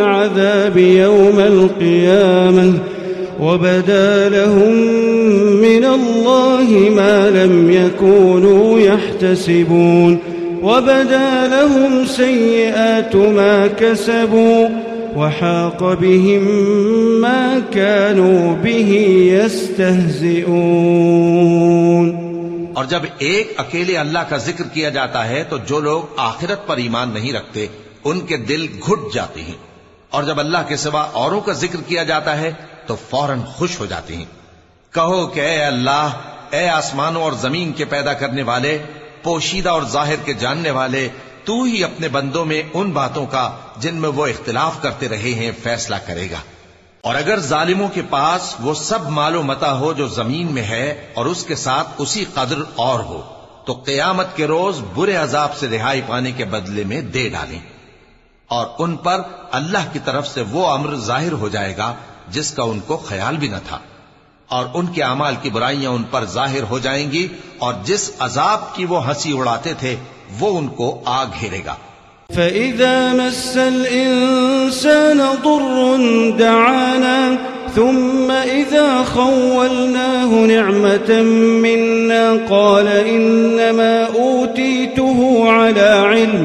العذاب يوم القيامة وبدا لهم من الله ما لم يكونوا يحتسبون وبدا لهم سيئات ما كسبوا وحاق بهم ما كانوا به يستهزئون اور جب ایک اکیلے اللہ کا ذکر کیا جاتا ہے تو جو لوگ آخرت پر ایمان نہیں رکھتے، ان کے دل گھٹ جاتے ہیں۔ اور جب اللہ کے سوا اوروں کا ذکر کیا جاتا ہے تو فوراً خوش ہو جاتے ہیں۔ کہو کہ اے اللہ، اے آسمانوں اور زمین کے پیدا کرنے والے، پوشیدہ اور ظاہر کے جاننے والے، تو ہی اپنے بندوں میں ان باتوں کا جن میں وہ اختلاف کرتے رہے ہیں فیصلہ کرے گا۔ اور اگر ظالموں کے پاس وہ سب مال و متا ہو جو زمین میں ہے اور اس کے ساتھ اسی قدر اور ہو، تو قیامت کے روز برے عذاب سے رہائی پانے کے بدلے میں دے ڈالیں۔ اور ان پر اللہ کی طرف سے وہ امر ظاہر ہو جائے گا جس کا ان کو خیال بھی نہ تھا۔ اور ان کے اعمال کی برائیاں ان پر ظاہر ہو جائیں گی اور جس عذاب کی وہ ہنسی اڑاتے تھے، وہ ان کو آ گھیرے گا۔ فإذا مس الإنسان ضر دعانا، ثم إذا خولناه نعمة منا، قال إنما أوتيته على علم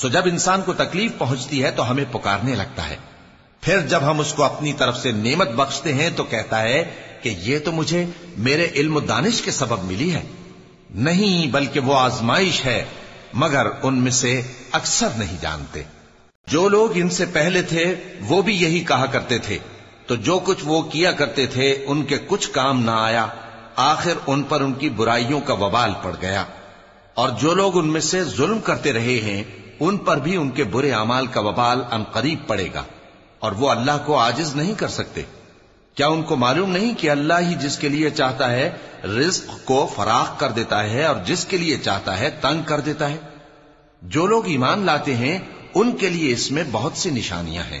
سو جب انسان کو تکلیف پہنچتی ہے تو ہمیں پکارنے لگتا ہے۔ پھر جب ہم اس کو اپنی طرف سے نعمت بخشتے ہیں تو کہتا ہے کہ یہ تو مجھے میرے علم و دانش کے سبب ملی ہے۔ نہیں، بلکہ وہ آزمائش ہے، مگر ان میں سے اکثر نہیں جانتے۔ جو لوگ ان سے پہلے تھے، وہ بھی یہی کہا کرتے تھے۔ تو جو کچھ وہ کیا کرتے تھے، ان کے کچھ کام نہ آیا۔ آخر ان پر ان کی برائیوں کا وبال پڑ گیا۔ اور جو لوگ ان میں سے ظلم کرتے رہے ہیں ان پر بھی ان کے برے اعمال کا وبال ان قریب پڑے گا، اور وہ اللہ کو آجز نہیں کر سکتے۔ کیا ان کو معلوم نہیں کہ اللہ ہی جس کے لیے چاہتا ہے رزق کو فراخ کر دیتا ہے اور جس کے لیے چاہتا ہے تنگ کر دیتا ہے؟ جو لوگ ایمان لاتے ہیں، ان کے لیے اس میں بہت سی نشانیاں ہیں۔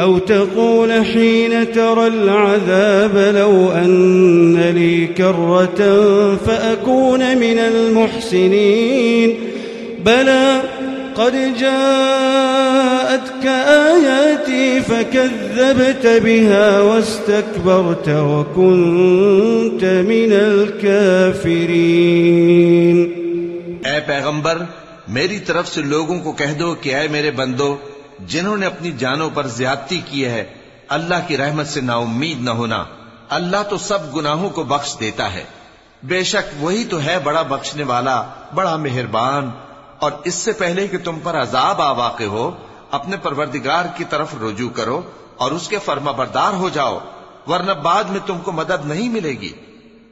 أو تقول حين ترى العذاب لو أن لي كرة فأكون من المحسنين بلى قد جاءتك آياتي فكذبت بها واستكبرت وكنت من الكافرين اے پیغمبر، میری طرف سے لوگوں کو کہہ دو کہ اے میرے بندو جنہوں نے اپنی جانوں پر زیادتی کی ہے، اللہ کی رحمت سے نا امید نہ ہونا۔ اللہ تو سب گناہوں کو بخش دیتا ہے۔ بے شک وہی تو ہے بڑا بخشنے والا، بڑا مہربان۔ اور اس سے پہلے کہ تم پر عذاب آ واقع ہو، اپنے پروردگار کی طرف رجوع کرو اور اس کے فرما بردار ہو جاؤ، ورنہ بعد میں تم کو مدد نہیں ملے گی۔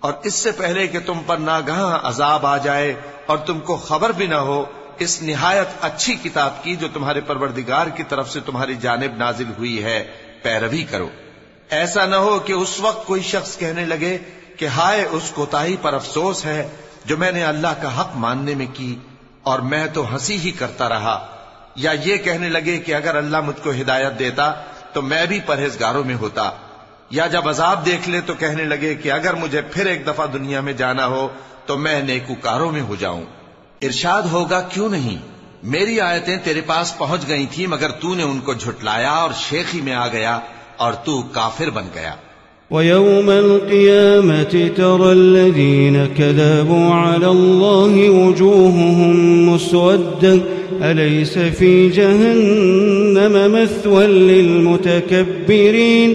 اور اس سے پہلے کہ تم پر ناگہاں عذاب آ جائے اور تم کو خبر بھی نہ ہو اس نہایت اچھی کتاب کی جو تمہارے پروردگار کی طرف سے تمہاری جانب نازل ہوئی ہے، پیروی کرو۔ ایسا نہ ہو کہ اس وقت کوئی شخص کہنے لگے کہ ہائے، اس کوتاہی پر افسوس ہے جو میں نے اللہ کا حق ماننے میں کی اور میں تو ہنسی ہی کرتا رہا۔ یا یہ کہنے لگے کہ اگر اللہ مجھ کو ہدایت دیتا تو میں بھی پرہیزگاروں میں ہوتا۔ یا جب عذاب دیکھ لے تو کہنے لگے کہ اگر مجھے پھر ایک دفعہ دنیا میں جانا ہو تو میں نیکوکاروں میں ہو جاؤں۔ ارشاد ہوگا، کیوں نہیں؟ میری آیتیں تیرے پاس پہنچ گئی تھی مگر تو نے ان کو جھٹلایا اور شیخی میں آ گیا اور تو کافر بن گیا۔ ويوم القيامة ترى الذين كذبوا على الله وجوههم مسودة أليس في جهنم مثوى للمتكبرين؟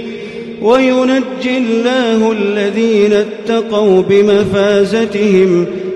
وينجي الله الذين اتقوا بمفازتهم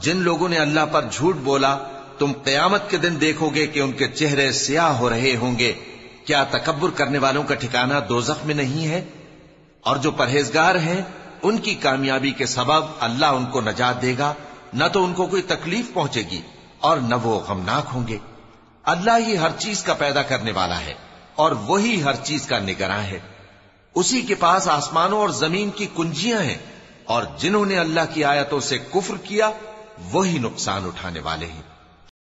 جن لوگوں نے اللہ پر جھوٹ بولا، تم قیامت کے دن دیکھو گے کہ ان کے چہرے سیاہ ہو رہے ہوں گے۔ کیا تکبر کرنے والوں کا ٹھکانہ دوزخ میں نہیں ہے؟ اور جو پرہیزگار ہیں، ان کی کامیابی کے سبب اللہ ان کو نجات دے گا، نہ تو ان کو کوئی تکلیف پہنچے گی اور نہ وہ غمناک ہوں گے۔ اللہ ہی ہر چیز کا پیدا کرنے والا ہے اور وہی ہر چیز کا نگراں ہے۔ اسی کے پاس آسمانوں اور زمین کی کنجیاں ہیں اور جنہوں نے اللہ کی آیتوں سے کفر کیا وہی نقصان اٹھانے والے ہیں۔